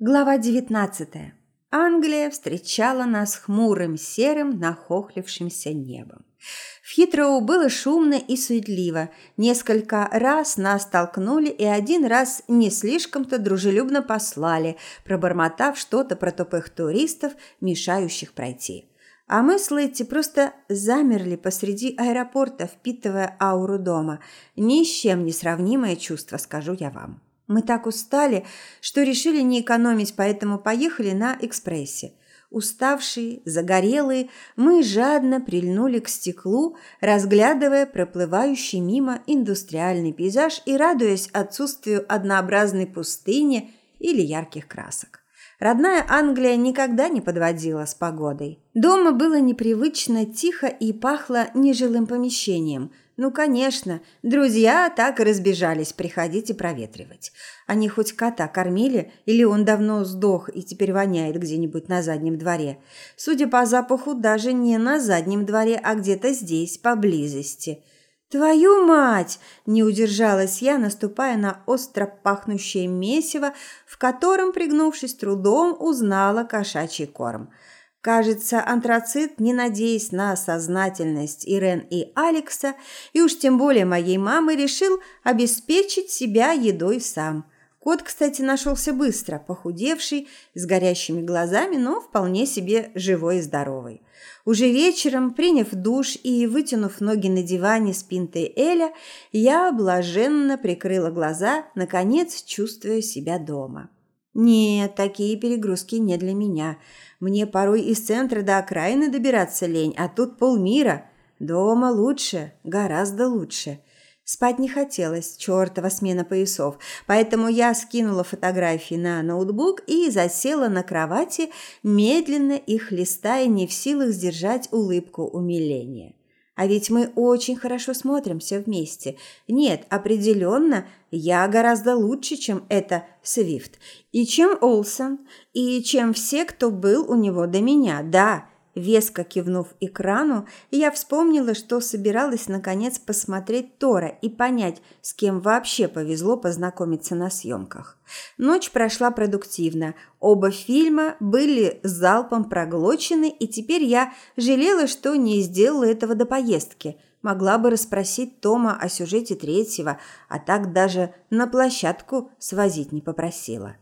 Глава 19. Англия встречала нас хмурым серым нахохлившимся небом. В Хитроу было шумно и суетливо. Несколько раз нас толкнули и один раз не слишком-то дружелюбно послали, пробормотав что-то про тупых туристов, мешающих пройти. А мы с Летти просто замерли посреди аэропорта, впитывая ауру дома. Ни с чем не сравнимое чувство, скажу я вам. Мы так устали, что решили не экономить, поэтому поехали на экспрессе. Уставшие, загорелые, мы жадно прильнули к стеклу, разглядывая проплывающий мимо индустриальный пейзаж и радуясь отсутствию однообразной пустыни или ярких красок. Родная Англия никогда не подводила с погодой. Дома было непривычно тихо и пахло нежилым помещением – ну, конечно, друзья так и разбежались приходить и проветривать. Они хоть кота кормили, или он давно сдох и теперь воняет где-нибудь на заднем дворе. Судя по запаху, даже не на заднем дворе, а где-то здесь, поблизости. «Твою мать!» – не удержалась я, наступая на остро пахнущее месиво, в котором, пригнувшись трудом, узнала кошачий корм – Кажется, антрацит, не надеясь на сознательность Ирен и Алекса, и уж тем более моей мамы, решил обеспечить себя едой сам. Кот, кстати, нашелся быстро, похудевший, с горящими глазами, но вполне себе живой и здоровый. Уже вечером, приняв душ и вытянув ноги на диване с пинтой Эля, я блаженно прикрыла глаза, наконец чувствуя себя дома. Нет, такие перегрузки не для меня – мне порой из центра до окраины добираться лень, а тут полмира. Дома лучше, гораздо лучше. Спать не хотелось, чертова смена поясов, поэтому я скинула фотографии на ноутбук и засела на кровати, медленно их листая, не в силах сдержать улыбку умиления. А ведь мы очень хорошо смотримся вместе. Нет, определенно, я гораздо лучше, чем это Свифт. И чем Олсон. И чем все, кто был у него до меня. Да, Веско кивнув экрану, я вспомнила, что собиралась наконец посмотреть Тора и понять, с кем вообще повезло познакомиться на съемках. Ночь прошла продуктивно. Оба фильма были залпом проглочены, и теперь я жалела, что не сделала этого до поездки. Могла бы расспросить Тома о сюжете третьего, а так даже на площадку свозить не попросила.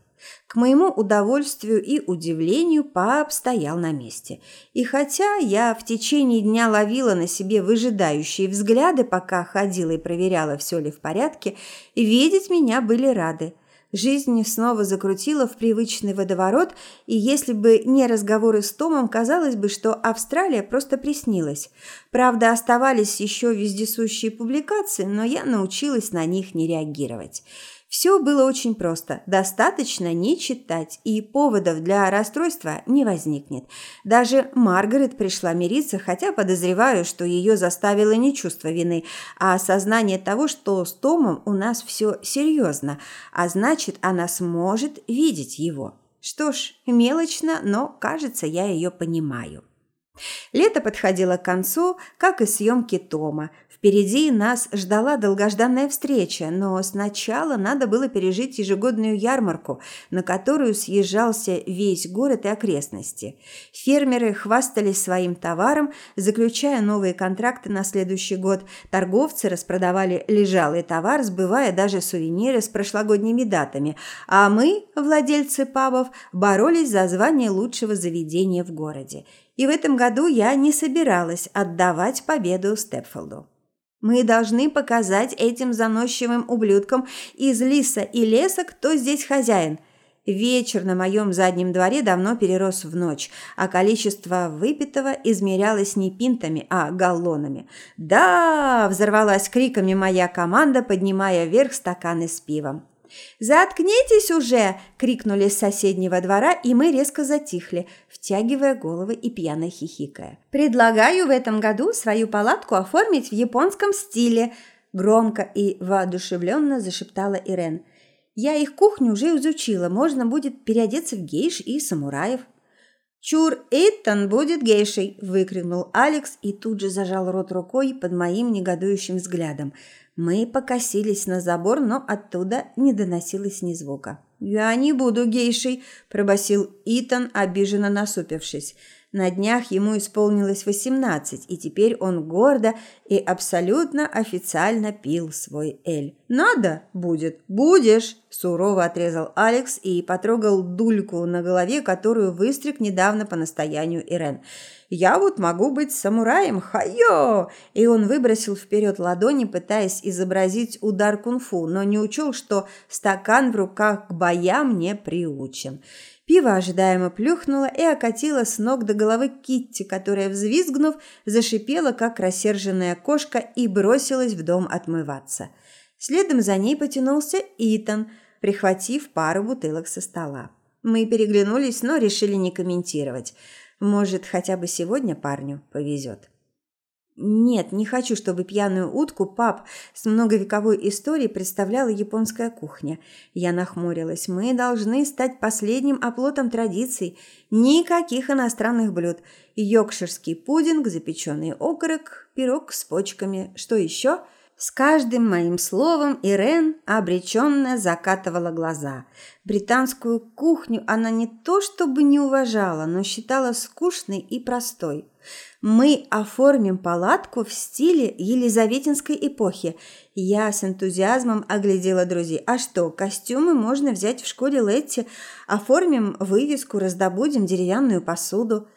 К моему удовольствию и удивлению пап стоял на месте. И хотя я в течение дня ловила на себе выжидающие взгляды, пока ходила и проверяла, все ли в порядке, видеть меня были рады. Жизнь снова закрутила в привычный водоворот, и если бы не разговоры с Томом, казалось бы, что Австралия просто приснилась. Правда, оставались еще вездесущие публикации, но я научилась на них не реагировать. Все было очень просто. Достаточно не читать, и поводов для расстройства не возникнет. Даже Маргарет пришла мириться, хотя подозреваю, что ее заставило не чувство вины, а осознание того, что с Томом у нас все серьезно, а значит, она сможет видеть его. Что ж, мелочно, но, кажется, я ее понимаю. Лето подходило к концу, как и съемки Тома. Впереди нас ждала долгожданная встреча, но сначала надо было пережить ежегодную ярмарку, на которую съезжался весь город и окрестности. Фермеры хвастались своим товаром, заключая новые контракты на следующий год. Торговцы распродавали лежалый товар, сбывая даже сувениры с прошлогодними датами. А мы, владельцы пабов, боролись за звание лучшего заведения в городе. И в этом году я не собиралась отдавать победу Степфолду. Мы должны показать этим заносчивым ублюдкам из лиса и леса, кто здесь хозяин. Вечер на моем заднем дворе давно перерос в ночь, а количество выпитого измерялось не пинтами, а галлонами. «Да!» – взорвалась криками моя команда, поднимая вверх стаканы с пивом. «Заткнитесь уже!» – крикнули с соседнего двора, и мы резко затихли, втягивая головы и пьяно хихикая. «Предлагаю в этом году свою палатку оформить в японском стиле!» – громко и воодушевленно зашептала Ирен. «Я их кухню уже изучила, можно будет переодеться в гейш и самураев». «Чур Эйтон будет гейшей!» – выкрикнул Алекс и тут же зажал рот рукой под моим негодующим взглядом – мы покосились на забор, но оттуда не доносилось ни звука. «Я не буду гейшей», – пробасил Итан, обиженно насупившись. На днях ему исполнилось восемнадцать, и теперь он гордо и абсолютно официально пил свой эль. «Надо будет, будешь!» – сурово отрезал Алекс и потрогал дульку на голове, которую выстриг недавно по настоянию Ирен. «Я вот могу быть самураем, хайо!» И он выбросил вперед ладони, пытаясь изобразить удар кунг-фу, но не учел, что стакан в руках к боям не приучен. Пиво ожидаемо плюхнуло и окатило с ног до головы Китти, которая, взвизгнув, зашипела, как рассерженная кошка, и бросилась в дом отмываться. Следом за ней потянулся Итан, прихватив пару бутылок со стола. Мы переглянулись, но решили не комментировать. Может, хотя бы сегодня парню повезет. Нет, не хочу, чтобы пьяную утку пап с многовековой историей представляла японская кухня. Я нахмурилась. Мы должны стать последним оплотом традиций. Никаких иностранных блюд. Йоркширский пудинг, запеченный окорок, пирог с почками. Что еще? С каждым моим словом Ирен обреченно закатывала глаза. Британскую кухню она не то чтобы не уважала, но считала скучной и простой. Мы оформим палатку в стиле Елизаветинской эпохи. Я с энтузиазмом оглядела друзей. А что, костюмы можно взять в школе Летти. Оформим вывеску, раздобудем деревянную посуду.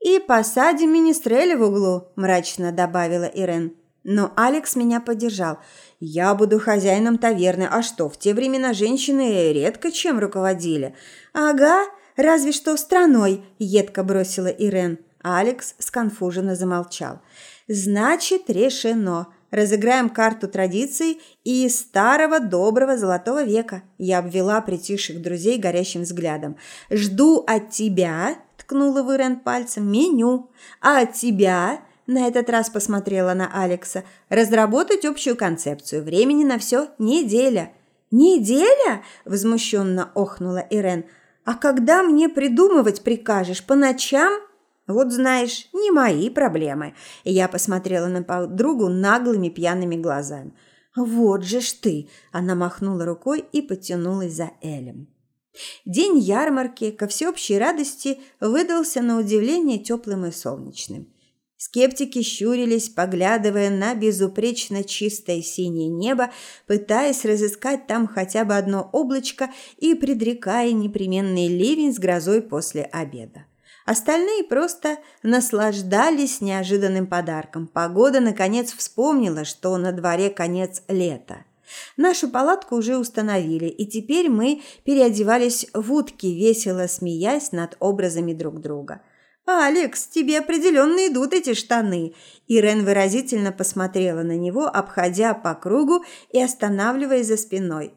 И посадим министреля в углу, мрачно добавила Ирен. Но Алекс меня поддержал. Я буду хозяином таверны. А что, в те времена женщины редко чем руководили. Ага, разве что страной, едко бросила Ирен. Алекс сконфуженно замолчал. «Значит, решено. Разыграем карту традиций и старого доброго золотого века». Я обвела притихших друзей горящим взглядом. «Жду от тебя», – ткнула Вырен пальцем, – «меню. А от тебя на этот раз посмотрела на Алекса. «Разработать общую концепцию. Времени на все неделя». «Неделя?» – возмущенно охнула Ирен. «А когда мне придумывать прикажешь? По ночам?» Вот знаешь, не мои проблемы. И я посмотрела на подругу наглыми пьяными глазами. Вот же ж ты, она махнула рукой и потянулась за Элем. День ярмарки, ко всеобщей радости, выдался на удивление теплым и солнечным. Скептики щурились, поглядывая на безупречно чистое синее небо, пытаясь разыскать там хотя бы одно облачко и предрекая непременный ливень с грозой после обеда. Остальные просто наслаждались неожиданным подарком. Погода, наконец, вспомнила, что на дворе конец лета. Нашу палатку уже установили, и теперь мы переодевались в утки, весело смеясь над образами друг друга. «Алекс, тебе определенно идут эти штаны!» Ирен выразительно посмотрела на него, обходя по кругу и останавливаясь за спиной.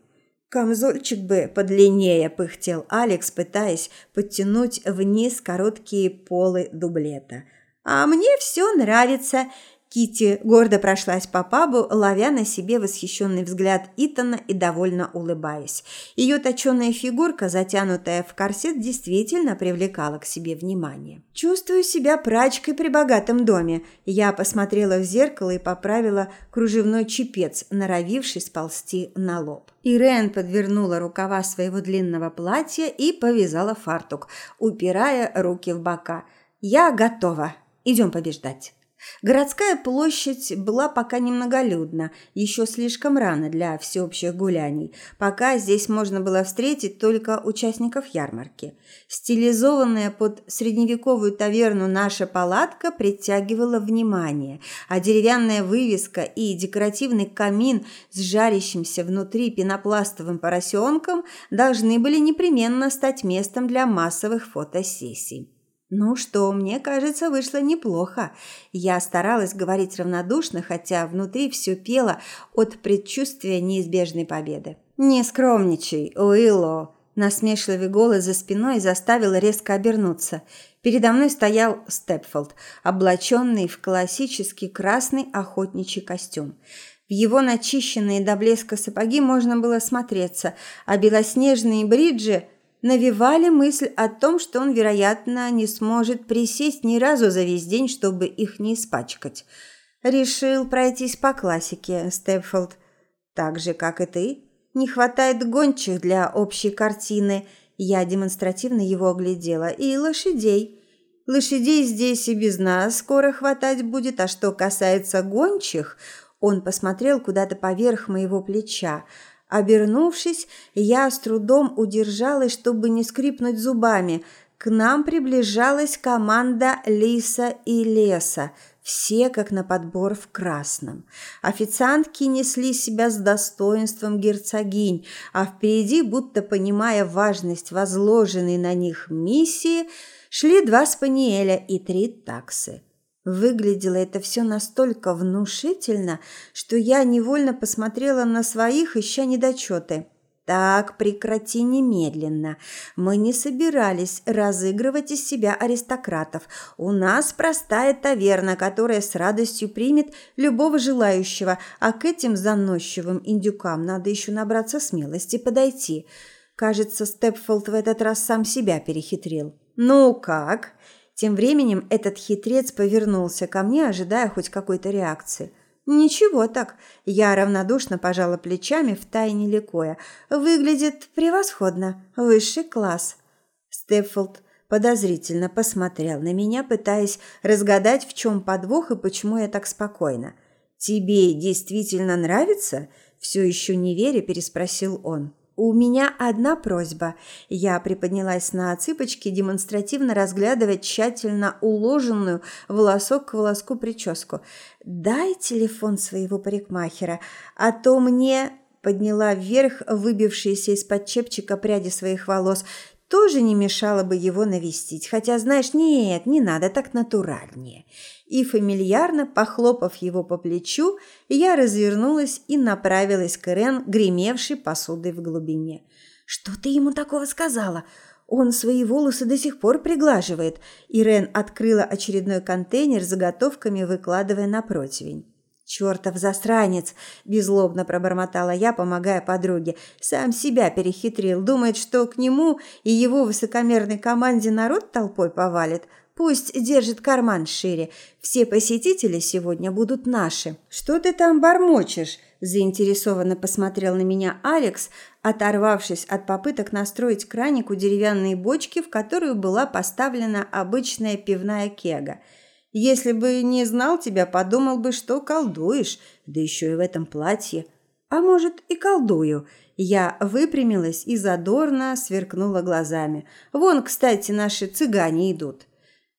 «Камзольчик бы подлиннее», – пыхтел Алекс, пытаясь подтянуть вниз короткие полы дублета. «А мне все нравится», Кити гордо прошлась по пабу, ловя на себе восхищенный взгляд Итана и довольно улыбаясь. Ее точеная фигурка, затянутая в корсет, действительно привлекала к себе внимание. «Чувствую себя прачкой при богатом доме». Я посмотрела в зеркало и поправила кружевной чепец, норовивший сползти на лоб. Ирен подвернула рукава своего длинного платья и повязала фартук, упирая руки в бока. «Я готова. Идем побеждать». Городская площадь была пока немноголюдна, еще слишком рано для всеобщих гуляний. Пока здесь можно было встретить только участников ярмарки. Стилизованная под средневековую таверну наша палатка притягивала внимание, а деревянная вывеска и декоративный камин с жарящимся внутри пенопластовым поросенком должны были непременно стать местом для массовых фотосессий. Ну что, мне кажется, вышло неплохо. Я старалась говорить равнодушно, хотя внутри все пело от предчувствия неизбежной победы. Не скромничай, Уилло. Насмешливый голос за спиной заставил резко обернуться. Передо мной стоял Степфолд, облаченный в классический красный охотничий костюм. В его начищенные до блеска сапоги можно было смотреться, а белоснежные бриджи навевали мысль о том, что он, вероятно, не сможет присесть ни разу за весь день, чтобы их не испачкать. Решил пройтись по классике, Степфилд. Так же, как и ты. Не хватает гончих для общей картины. Я демонстративно его оглядела. И лошадей. Лошадей здесь и без нас скоро хватать будет, а что касается гончих, он посмотрел куда-то поверх моего плеча. Обернувшись, я с трудом удержалась, чтобы не скрипнуть зубами. К нам приближалась команда Лиса и Леса, все как на подбор в красном. Официантки несли себя с достоинством герцогинь, а впереди, будто понимая важность возложенной на них миссии, шли два спаниеля и три таксы. Выглядело это все настолько внушительно, что я невольно посмотрела на своих, ища недочеты. Так, прекрати немедленно. Мы не собирались разыгрывать из себя аристократов. У нас простая таверна, которая с радостью примет любого желающего, а к этим заносчивым индюкам надо еще набраться смелости подойти. Кажется, Степфолд в этот раз сам себя перехитрил. Ну как? Тем временем этот хитрец повернулся ко мне, ожидая хоть какой-то реакции. Ничего так. Я равнодушно пожала плечами, втайне ликуя. Выглядит превосходно. Высший класс. Стеффолд подозрительно посмотрел на меня, пытаясь разгадать, в чем подвох и почему я так спокойна. «Тебе действительно нравится?» Все еще не веря, переспросил он. «У меня одна просьба». Я приподнялась на цыпочки, демонстративно разглядывая тщательно уложенную волосок к волоску прическу. «Дай телефон своего парикмахера, а то мне...» Подняла вверх выбившиеся из-под чепчика пряди своих волос. Тоже не мешало бы его навестить. Хотя, знаешь, нет, не надо, так натуральнее и фамильярно похлопав его по плечу, я развернулась и направилась к Ирен, гремевшей посудой в глубине. «Что ты ему такого сказала?» Он свои волосы до сих пор приглаживает. Ирен открыла очередной контейнер с заготовками, выкладывая на противень. «Чертов засранец!» – беззлобно пробормотала я, помогая подруге. «Сам себя перехитрил. Думает, что к нему и его высокомерной команде народ толпой повалит. Пусть держит карман шире. Все посетители сегодня будут наши. Что ты там бормочешь? Заинтересованно посмотрел на меня Алекс, оторвавшись от попыток настроить краник у деревянной бочки, в которую была поставлена обычная пивная кега. Если бы не знал тебя, подумал бы, что колдуешь, да еще и в этом платье. А может, и колдую. Я выпрямилась и задорно сверкнула глазами. Вон, кстати, наши цыгане идут.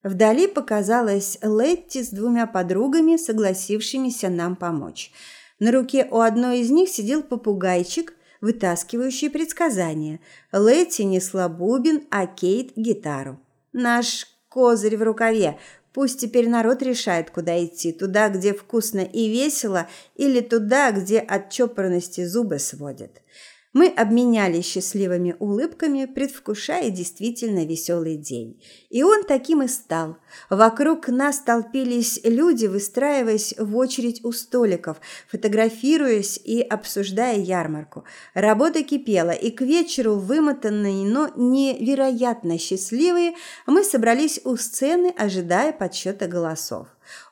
Вдали показалась Летти с двумя подругами, согласившимися нам помочь. На руке у одной из них сидел попугайчик, вытаскивающий предсказания. Летти несла бубен, а Кейт – гитару. «Наш козырь в рукаве. Пусть теперь народ решает, куда идти. Туда, где вкусно и весело, или туда, где от чопорности зубы сводят». Мы обменялись счастливыми улыбками, предвкушая действительно веселый день. И он таким и стал. Вокруг нас толпились люди, выстраиваясь в очередь у столиков, фотографируясь и обсуждая ярмарку. Работа кипела, и к вечеру, вымотанные, но невероятно счастливые, мы собрались у сцены, ожидая подсчета голосов.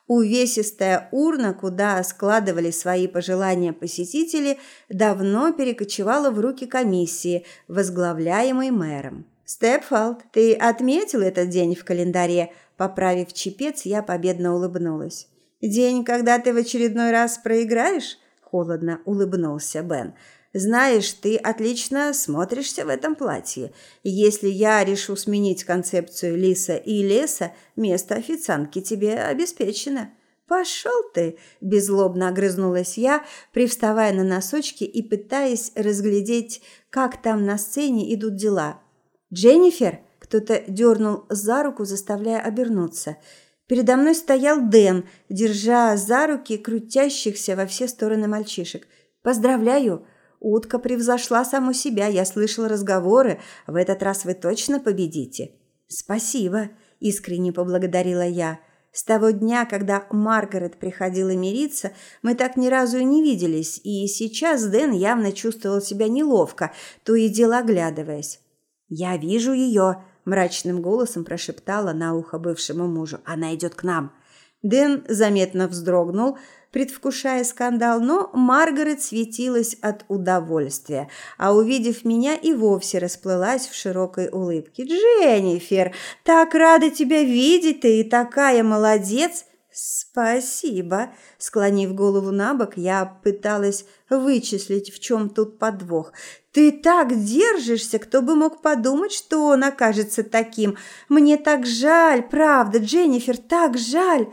Увесистая урна, куда складывали свои пожелания посетители, давно перекочевала в руки комиссии, возглавляемой мэром. «Степфалд, ты отметил этот день в календаре?» Поправив чепец, я победно улыбнулась. «День, когда ты в очередной раз проиграешь?» Холодно улыбнулся Бен. Знаешь, ты отлично смотришься в этом платье. Если я решу сменить концепцию Лиса и Леса, место официантки тебе обеспечено. Пошел ты, беззлобно огрызнулась я, привставая на носочки и пытаясь разглядеть, как там на сцене идут дела. Дженнифер, кто-то дернул за руку, заставляя обернуться. Передо мной стоял Дэн, держа за руки крутящихся во все стороны мальчишек. Поздравляю, Утка превзошла саму себя, я слышал разговоры. В этот раз вы точно победите. Спасибо, искренне поблагодарила я. С того дня, когда Маргарет приходила мириться, мы так ни разу и не виделись, и сейчас Дэн явно чувствовал себя неловко, то и дело оглядываясь. «Я вижу ее», – мрачным голосом прошептала на ухо бывшему мужу. «Она идет к нам». Дэн заметно вздрогнул, предвкушая скандал, но Маргарет светилась от удовольствия, а увидев меня и вовсе расплылась в широкой улыбке. «Дженнифер, так рада тебя видеть, ты и такая молодец!» «Спасибо!» Склонив голову на бок, я пыталась вычислить, в чем тут подвох. «Ты так держишься, кто бы мог подумать, что он окажется таким! Мне так жаль, правда, Дженнифер, так жаль!»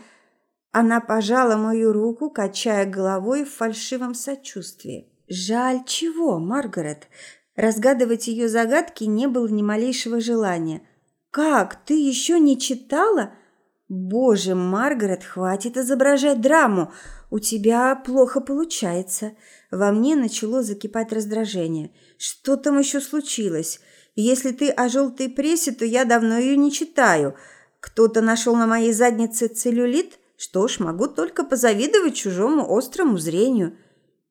Она пожала мою руку, качая головой в фальшивом сочувствии. «Жаль чего, Маргарет?» Разгадывать ее загадки не было ни малейшего желания. «Как? Ты еще не читала?» «Боже, Маргарет, хватит изображать драму! У тебя плохо получается!» Во мне начало закипать раздражение. «Что там еще случилось? Если ты о желтой прессе, то я давно ее не читаю. Кто-то нашел на моей заднице целлюлит?» Что ж, могу только позавидовать чужому острому зрению.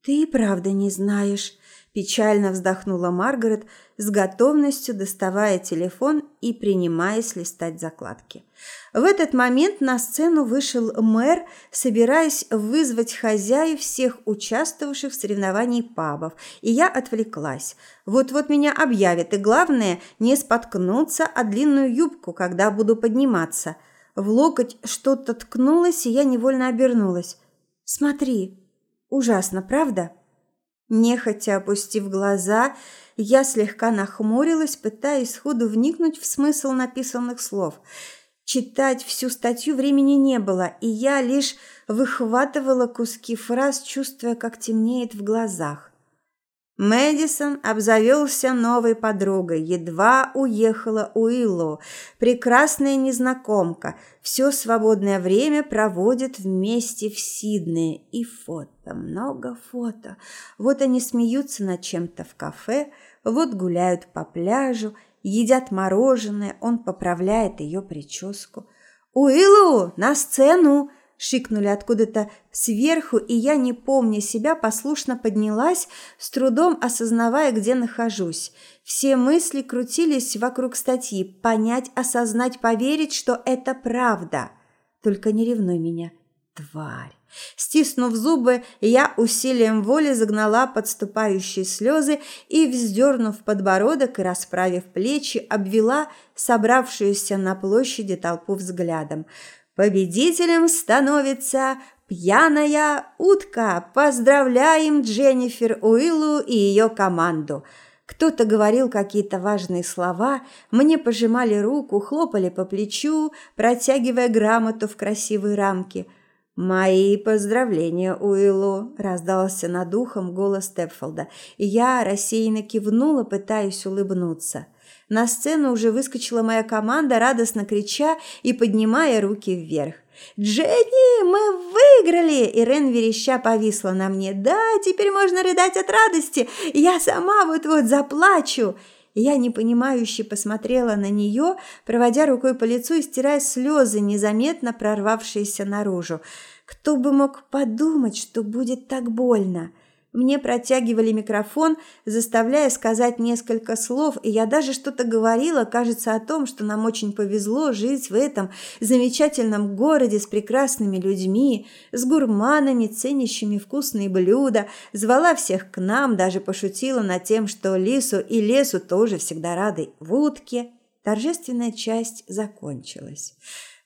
Ты и правда не знаешь, печально вздохнула Маргарет, с готовностью доставая телефон и принимаясь листать закладки. В этот момент на сцену вышел мэр, собираясь вызвать хозяев всех участвовавших в соревновании пабов, и я отвлеклась. Вот-вот меня объявят, и главное не споткнуться о длинную юбку, когда буду подниматься – в локоть что-то ткнулось, и я невольно обернулась. «Смотри, ужасно, правда?» Нехотя опустив глаза, я слегка нахмурилась, пытаясь сходу вникнуть в смысл написанных слов. Читать всю статью времени не было, и я лишь выхватывала куски фраз, чувствуя, как темнеет в глазах. Мэдисон обзавелся новой подругой, едва уехала Уиллу. Прекрасная незнакомка, все свободное время проводит вместе в Сиднее. И фото, много фото. Вот они смеются над чем-то в кафе, вот гуляют по пляжу, едят мороженое, он поправляет ее прическу. «Уиллу, на сцену!» Шикнули откуда-то сверху, и я, не помня себя, послушно поднялась, с трудом осознавая, где нахожусь. Все мысли крутились вокруг статьи: понять, осознать, поверить, что это правда. Только не ревнуй меня, тварь. Стиснув зубы, я усилием воли загнала подступающие слезы и, вздернув подбородок и расправив плечи, обвела собравшуюся на площади толпу взглядом. Победителем становится пьяная утка. Поздравляем Дженнифер Уиллу и ее команду. Кто-то говорил какие-то важные слова, мне пожимали руку, хлопали по плечу, протягивая грамоту в красивой рамке. «Мои поздравления, Уиллу!» – раздался над ухом голос Тепфолда, и я рассеянно кивнула, пытаясь улыбнуться – на сцену уже выскочила моя команда, радостно крича и поднимая руки вверх. «Дженни, мы выиграли!» Ирен вереща повисла на мне. «Да, теперь можно рыдать от радости! Я сама вот-вот заплачу!» Я непонимающе посмотрела на нее, проводя рукой по лицу и стирая слезы, незаметно прорвавшиеся наружу. Кто бы мог подумать, что будет так больно? Мне протягивали микрофон, заставляя сказать несколько слов, и я даже что-то говорила, кажется, о том, что нам очень повезло жить в этом замечательном городе с прекрасными людьми, с гурманами, ценящими вкусные блюда, звала всех к нам, даже пошутила над тем, что Лису и Лесу тоже всегда рады в утке. Торжественная часть закончилась.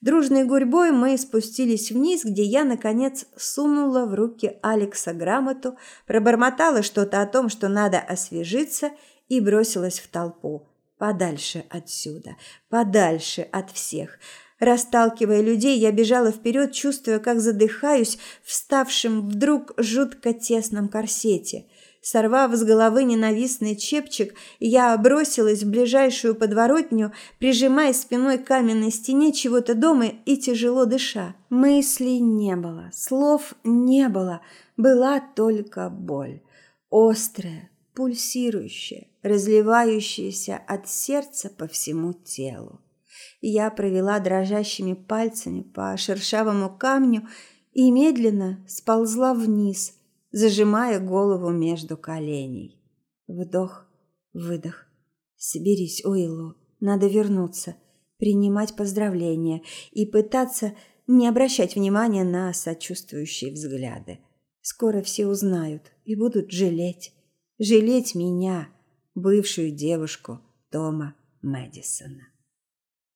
Дружной гурьбой мы спустились вниз, где я, наконец, сунула в руки Алекса грамоту, пробормотала что-то о том, что надо освежиться, и бросилась в толпу. Подальше отсюда, подальше от всех. Расталкивая людей, я бежала вперед, чувствуя, как задыхаюсь в ставшем вдруг жутко тесном корсете – Сорвав с головы ненавистный чепчик, я бросилась в ближайшую подворотню, прижимая спиной к каменной стене чего-то дома и тяжело дыша. Мыслей не было, слов не было, была только боль. Острая, пульсирующая, разливающаяся от сердца по всему телу. Я провела дрожащими пальцами по шершавому камню и медленно сползла вниз – зажимая голову между коленей. Вдох, выдох. Соберись, Уиллу, надо вернуться, принимать поздравления и пытаться не обращать внимания на сочувствующие взгляды. Скоро все узнают и будут жалеть. Жалеть меня, бывшую девушку Тома Мэдисона.